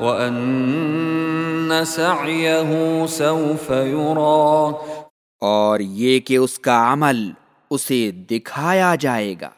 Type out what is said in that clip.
وَأَنَّ سَعْيَهُ سَوْفَ يُرَى۔ اور یہ کہ اس کا عمل اسے دکھایا جائے گا۔